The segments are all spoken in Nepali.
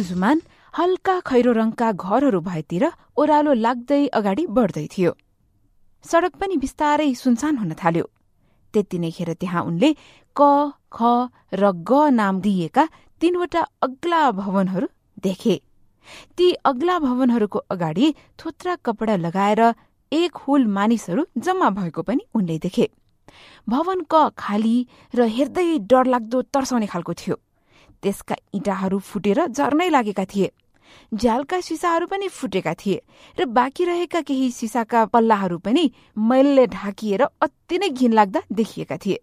जुजुमान हल्का खैरो रङका घरहरू भएतिर ओह्रालो लाग्दै अगाडि बढ्दै थियो। सड़क पनि बिस्तारै सुनसान हुन थाल्यो। त्यति नै खेर त्यहाँ उनले क ख र ग नाम दिइएका तीनवटा अग्ला भवनहरू देखे। ती अग्ला भवनहरूको अगाडि थोत्रा कपडा लगाएर एक हुल मानिसहरू जम्मा भएको पनि उनले देखे। भवन क खाली र हेर्दै डरलाग्दो तर्साउने खालको थियो। त्यसका इँटाहरू फुटेर झर्नै लागेका थिए। झ्यालका सिसाहरू पनि फुटेका थिए र बाँकी रहेका केही सिसाका पल्लाहरू पनि मैलले ढाकिएर अति नै घिनलाग्दा देखिएका थिए।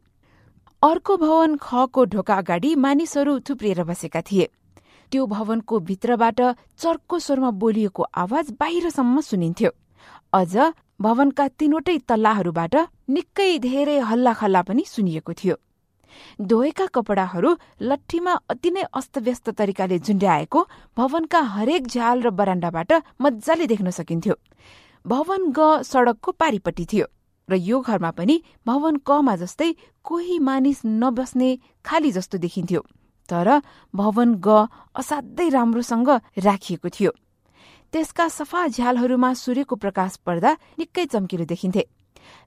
अर्को भवन खको ढोका अगाडि मानिसहरू थुप्रिएर बसेका थिए। त्यो भवनको भित्रबाट चर्को स्वरमा बोलिएको आवाज बाहिरसम्म सुनिन्थ्यो। अझ भवनका तीनवटै तल्लाहरूबाट निकै धेरै हल्लाखल्ला पनि सुनिएको थियो। धोएका कपडाहरू लट्ठीमा अति नै अस्तव्यस्त तरिकाले झुन्ड्याएको भवनका हरेक झ्याल र बरान्डाबाट मजाले देख्न सकिन्थ्यो। भवन ग सड़कको पारिपट्टि थियो र यो घरमा पनि भवन कमा जस्तै कोही मानिस नबस्ने खाली जस्तो देखिन्थ्यो तर भवन ग असाध्यै राम्रोसँग राखिएको थियो। त्यसका सफा झ्यालहरूमा सूर्यको प्रकाश पर्दा निकै चम्किलो देखिन्थे।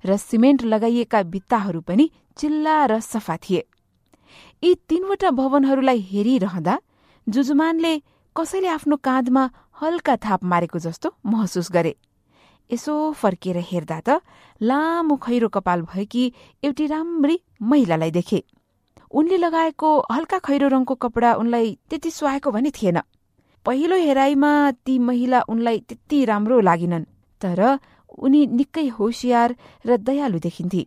र सिमेन्ट लगाइएका भित्ताहरू पनि चिल्ला र सफा थिए। यी तीनवटा भवनहरूलाई हेरिरहँदा जुजुमानले कसैले आफ्नो काँधमा हल्का थाप मारेको जस्तो महसुस गरे। यसो फर्किएर हेर्दा त लामो खैरो कपाल भएकी एउटी राम्री महिलालाई देखे। उनले लगाएको हल्का खैरो रङको कपडा उनलाई त्यति सुहाएको भने थिएन। पहिलो हेराइमा ती महिला उनलाई त्यति राम्रो लागिनन् तर उनी निकै होसियार र दयालु देखिन्थे।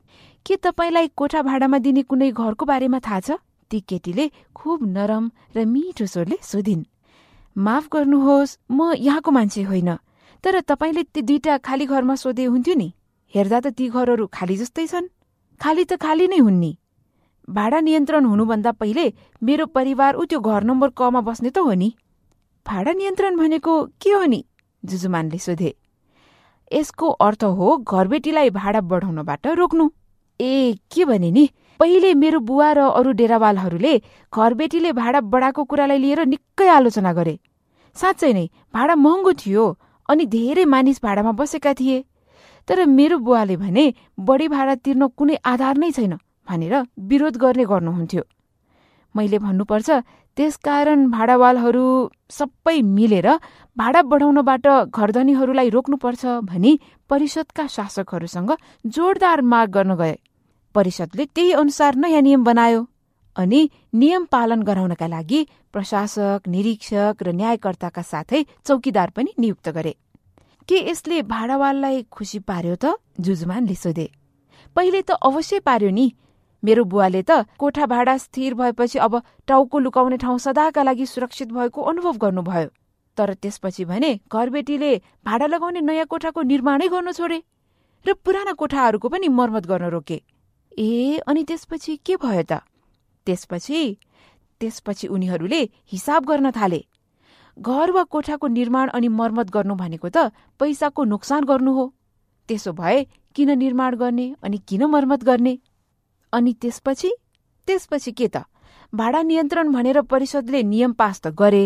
के तपाईँलाई कोठा भाडामा दिने कुनै घरको बारेमा थाहा छ? ती केटीले खुब नरम र मिठो स्वरले सोधिन्। माफ गर्नुहोस् म यहाँको मान्छे होइन। तर तपाईँले ती दुईटा खाली घरमा सोधे हुन्थ्यो नि। हेर्दा त ती घरहरू खाली जस्तै छन्। खाली त खाली नै हुन् नि। भाडा नियन्त्रण हुनुभन्दा पहिले मेरो परिवार ऊ त्यो घर नम्बर कमा बस्ने त हो नि। भाडा नियन्त्रण भनेको के हो नि? जुजुमानले सोधे। यसको अर्थ हो घरबेटीलाई भाडा बढाउनबाट रोक्नु। ए के भने नि? पहिले मेरो बुवा र अरू डेरावालहरूले घरबेटीले भाडा बढाएको कुरालाई लिएर निकै आलोचना गरे। साँच्चै नै भाडा महँगो थियो अनि धेरै मानिस भाडामा बसेका थिए। तर मेरो बुवाले भने बढी भाडा तिर्न कुनै आधार नै छैन भनेर विरोध गर्ने गर्नुहुन्थ्यो। मैले भन्नुपर्छ त्यसकारण भाडावालहरू सबै मिलेर भाडा बढाउनबाट घरधनीहरूलाई रोक्नुपर्छ भनी परिषदका शासकहरूसँग जोरदार माग गर्न गए। परिषदले त्यही अनुसार नयाँ नियम बनायो अनि नियम पालन गराउनका लागि प्रशासक निरीक्षक र न्यायकर्ताका साथै चौकीदार पनि नियुक्त गरे। के यसले भाडावाललाई खुसी पार्यो त? जुजुमानले सोधे। पहिले त अवश्य पार्यो नि। मेरो बुवाले त कोठा भाडा स्थिर भएपछि अब टाउको लुकाउने ठाउँ सदाका लागि सुरक्षित भएको अनुभव गर्नुभयो। तर त्यसपछि भने घरबेटीले भाडा लगाउने नयाँ कोठाको निर्माणै गर्न छोडे र पुराना कोठाहरूको पनि मर्मत गर्न रोके। ए अनि त्यसपछि के भयो त? त्यसपछि त्यसपछि उनीहरूले हिसाब गर्न थाले। घर वा कोठाको निर्माण अनि मर्मत गर्नु भनेको त पैसाको नोक्सान गर्नु हो। त्यसो भए किन निर्माण गर्ने अनि किन मर्मत गर्ने? अनि त्यसपछि? त्यसपछि के त? भाडा नियन्त्रण भनेर परिषदले नियम पास त गरे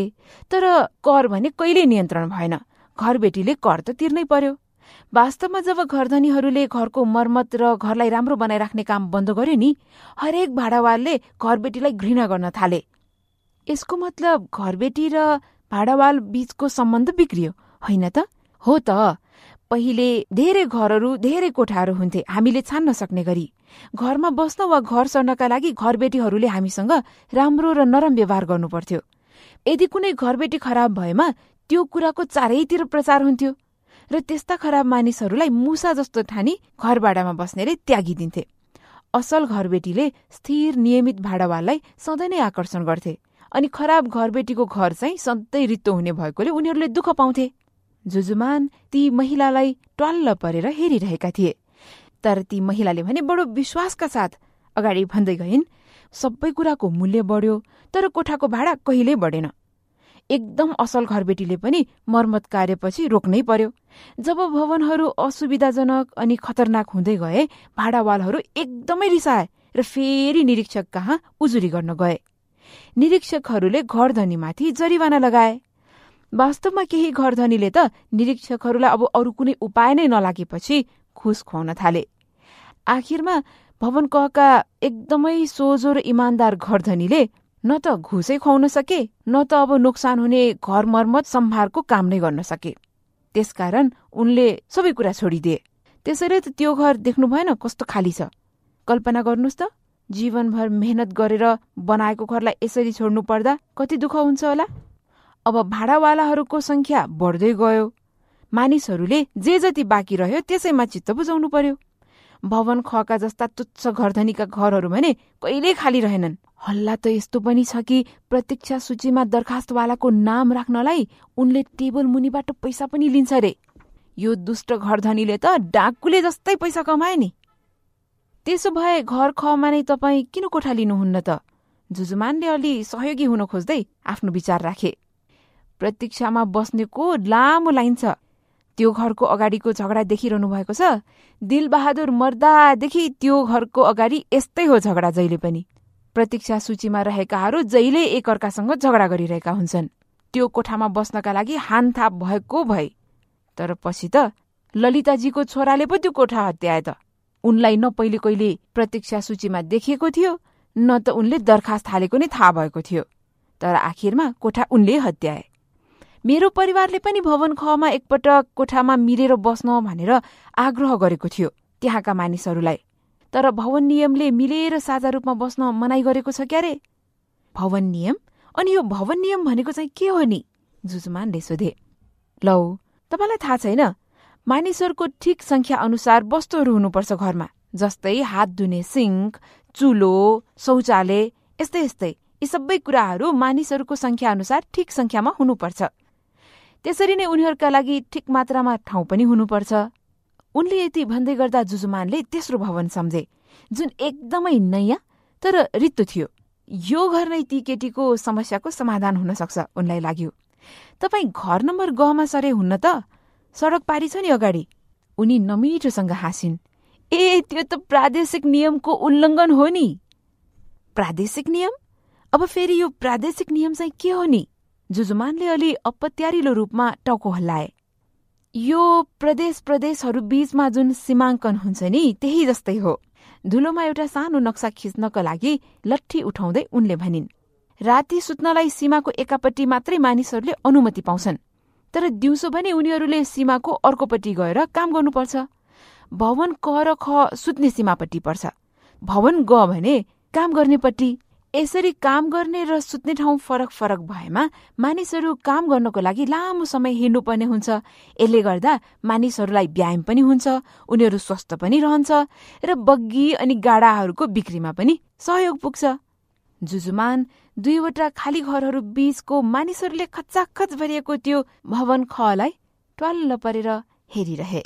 तर कर भने कहिल्यै नियन्त्रण भएन? घरबेटीले कर त तिर्नै पर्यो। वास्तवमा जब घरधनीहरूले घरको मर्मत र घरलाई राम्रो बनाइराख्ने काम बन्द गर्यो नि हरेक भाडावालले घरबेटीलाई घृणा गर्न थाले। यसको मतलब घरबेटी र भाडावाल बीचको सम्बन्ध बिग्रियो होइन त? हो त। पहिले धेरै घरहरू धेरै कोठाहरू हुन्थे हामीले छान्न सक्ने गरी। घरमा बस्न वा घर सर्नका लागि घरबेटीहरूले हामीसँग राम्रो र नरम व्यवहार गर्नुपर्थ्यो। यदि कुनै घरबेटी खराब भएमा त्यो कुराको चारैतिर प्रचार हुन्थ्यो र त्यस्ता खराब मानिसहरूलाई मुसा जस्तो ठानी घरबाडामा बस्नेले त्यागिदिन्थे। असल घरबेटीले स्थिर नियमित भाडावाललाई सधैँ नै आकर्षण गर्थे अनि खराब घरबेटीको घर चाहिँ सधैँ रित्तो हुने भएकोले उनीहरूले दुःख पाउँथे। जुजुमान ती महिलालाई ट्वाल्ल परेर हेरिरहेका थिए। तर ती महिलाले भने बडो विश्वासका साथ अगाडि भन्दै गइन् सबै कुराको मूल्य बढ्यो तर कोठाको भाडा कहिल्यै बढेन। एकदम असल घरबेटीले पनि मर्मत कार्यपछि रोक्नै पर्यो। जब भवनहरू असुविधाजनक अनि खतरनाक हुँदै गए भाडावालहरू एकदमै रिसाए र फेरि निरीक्षक कहाँ उजुरी गर्न गए। निरीक्षकहरूले घर धनीमाथि जरिवाना लगाए। वास्तवमा केही घर धनीले त निरीक्षकहरूलाई अब अरू कुनै उपाय नै नलागेपछि घुस खुवाउन थाले। आखिरमा भवन कहका एकदमै सोझो र इमान्दार घर धनीले न त घुसै खुवाउन सके न त अब नोक्सान हुने घर मर्मत सम्भारको काम नै गर्न सके। त्यसकारण उनले सबै कुरा छोडिदिए। त्यसैले त त्यो घर देख्नु भएन कस्तो खाली छ। कल्पना गर्नुहोस् त जीवनभर मेहनत गरेर बनाएको घरलाई यसरी छोड्नु पर्दा कति दुःख हुन्छ होला? अब भाडावालाहरूको संख्या बढ्दै गयो। मानिसहरूले जे जति बाँकी रह्यो त्यसैमा चित्त बुझाउनु पर्यो। भवन खका जस्ता तुच्छ घरधनीका घरहरू भने कहिल्यै खाली रहेनन्। हल्ला त यस्तो पनि छ कि प्रतीक्षा सूचीमा दरखास्तवालाको नाम राख्नलाई उनले टेबल मुनिबाट पैसा पनि लिन्छ रे। यो दुष्ट घरधनीले त डाकुले जस्तै पैसा कमाए नि। त्यसो भए घर खमा नै तपाईँ किन कोठा लिनुहुन्न त? जुजुमानले अलि सहयोगी हुन खोज्दै आफ्नो विचार राखे। प्रतीक्षामा बस्नेको लामो लाइन छ। त्यो घरको अगाडिको झगडा देखिरहनु भएको छ। दिलबहादुर मर्दादेखि त्यो घरको अगाडि यस्तै हो झगडा जहिले पनि। प्रतीक्षा सूचीमा रहेकाहरू जहिले एकअर्कासँग झगडा गरिरहेका हुन्छन्। त्यो कोठामा बस्नका लागि हानथाप भएको भए। तर पछि त ललिताजीको छोराले पो त्यो कोठा हत्याए त। उनलाई न पहिले कहिले प्रतीक्षा सूचीमा देखिएको थियो न त उनले दरखास्त हालेको नै थाहा भएको थियो। तर आखिरमा कोठा उनले हत्याए। मेरो परिवारले पनि भवन खमा एकपटक कोठामा मिलेर बस्न भनेर आग्रह गरेको थियो त्यहाँका मानिसहरूलाई। तर भवन नियमले मिलेर साझा रूपमा बस्न मनाइ गरेको छ क्यारे? भवन नियम? अनि यो भवन नियम भनेको चाहिँ के हो नि? जुजुमानले सोधे। लौ तपाईँलाई थाहा छैन? मानिसहरूको ठिक संख्या अनुसार वस्तुहरू हुनुपर्छ घरमा जस्तै हात धुने सिङ्क चुलो शौचालय यस्तै यस्तै। यी सबै कुराहरू मानिसहरूको संख्या अनुसार ठिक संख्यामा हुनुपर्छ। त्यसरी नै उनीहरूका लागि ठिक मात्रामा ठाउँ पनि हुनुपर्छ। उनले यति भन्दै गर्दा जुजुमानले तेस्रो भवन सम्झे जुन एकदमै नयाँ तर रित्तो थियो। यो घर नै ती केटीको समस्याको समाधान हुन सक्छ उनलाई लाग्यो। तपाईँ घर नम्बर गहमा सरे हुन्न त? सडक पारी छ नि अगाडि। उनी नमिठोसँग हाँसिन् ए त्यो त प्रादेशिक नियमको उल्लङ्घन हो नि। प्रादेशिक नियम? अब फेरि यो प्रादेशिक नियम चाहिँ के हो नि? जुजुमानले अलि अपत्यारिलो रूपमा टाउको हल्लाए। यो प्रदेश प्रदेशहरू बीचमा जुन सीमाङ्कन हुन्छ नि त्यही जस्तै हो। धुलोमा एउटा सानो नक्सा खिच्नका लागि लट्ठी उठाउँदै उनले भनिन् राति सुत्नलाई सीमाको एकापट्टि मात्रै मानिसहरूले अनुमति पाउँछन् तर दिउँसो भने उनीहरूले सीमाको अर्कोपट्टि गएर काम गर्नुपर्छ। भवन क र ख सुत्ने सीमापट्टि पर्छ। भवन ग भने काम गर्नेपट्टि यसरी काम गर्ने र सुत्ने ठाउँ फरक फरक भएमा मानिसहरू काम गर्नको लागि लामो समय हिँड्नुपर्ने हुन्छ। यसले गर्दा मानिसहरूलाई व्यायाम पनि हुन्छ उनीहरू स्वस्थ पनि रहन्छ र बग्गी अनि गाडाहरूको बिक्रीमा पनि सहयोग पुग्छ। जुजुमान दुईवटा खाली घरहरू बीचको मानिसहरूले खचाखच भरिएको त्यो भवन खलाई ट्वाल्ल परेर हेरिरहे।